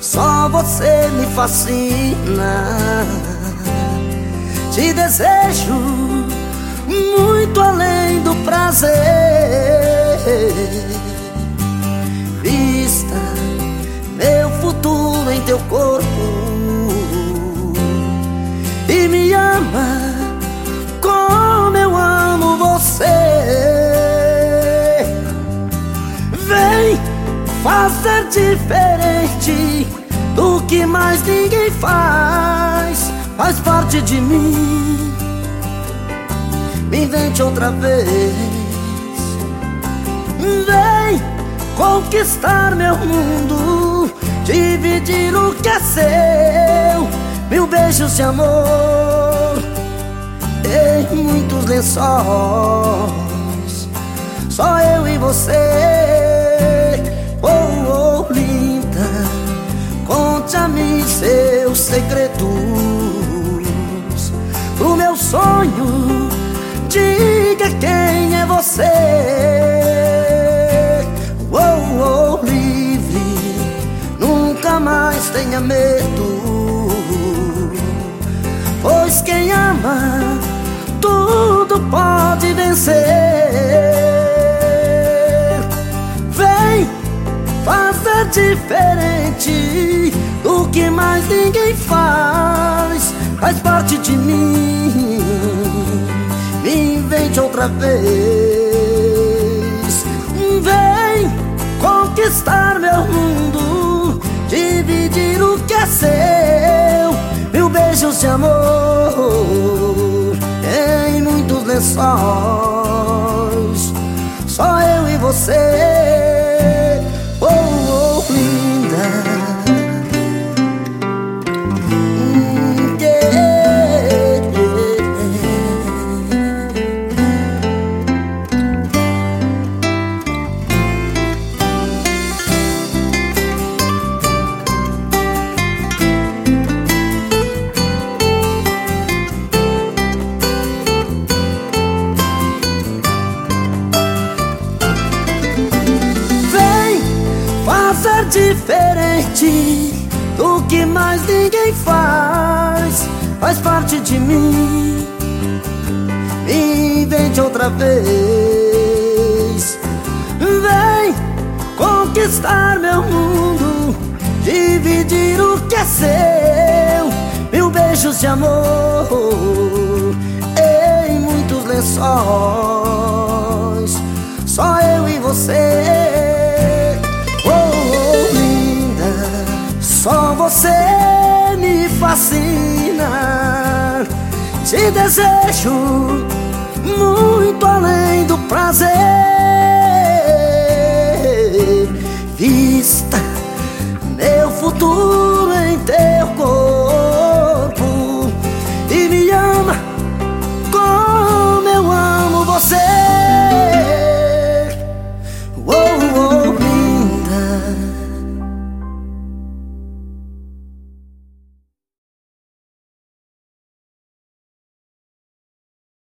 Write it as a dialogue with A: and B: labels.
A: só você me fascina. Te desejo muito além do prazer. Vista meu futuro em teu corpo fazer diferente do que mais ninguém faz, faz parte de mim. Me invente outra vez. Vem conquistar meu mundo, dividir o que é seu, mil beijos de amor em muitos lençóis. Só eu e você, segredos, o meu sonho Diga quem é você. Oh, oh, livre Nunca mais tenha medo. Pois quem ama Tudo pode vencer. Vem fazer diferente Do que mais ninguém faz Faz parte de mim invente outra vez. Vem conquistar meu mundo, dividir o que é seu, mil beijos de amor em muitos lençóis. Só eu e você. Diferente do que mais ninguém faz. Faz parte de mim. Me invente outra vez. Vem conquistar meu mundo, dividir o que é seu. Mil beijos de amor em muitos lençóis. Você me fascina. Te desejo muito além